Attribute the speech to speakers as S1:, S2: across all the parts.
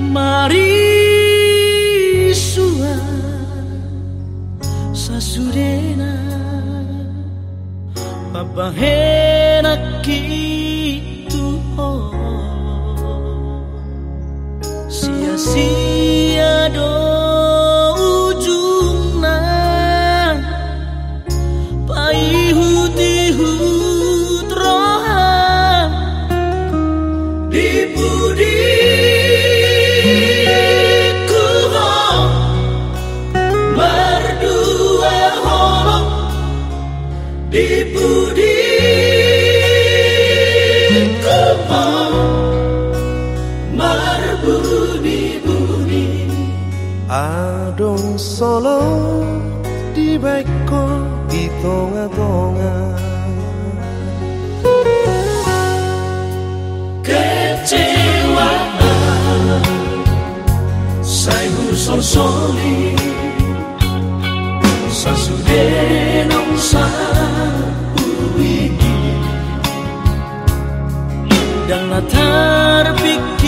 S1: marisua sasurena babahena ki berbunyi-bunyi Adong solo di baiko di tonga-tonga
S2: Kecewa. Sai husol soli. Sasudenong sahuini Dan latar pikir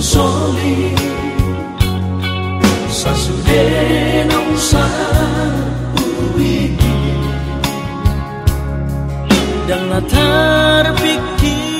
S2: soli Sasude non sa uwigi Dan latar pikirian